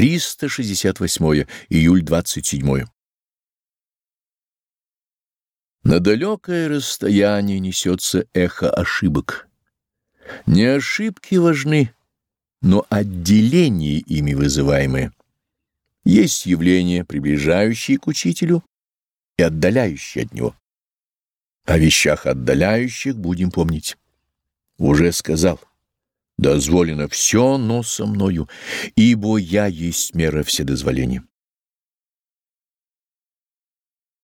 368 июль 27 На далекое расстояние несется эхо ошибок. Не ошибки важны, но отделение ими вызываемое. Есть явления, приближающие к учителю и отдаляющие от него. О вещах отдаляющих будем помнить. Уже сказал, дозволено все, но со мною, ибо я есть мера вседозволения.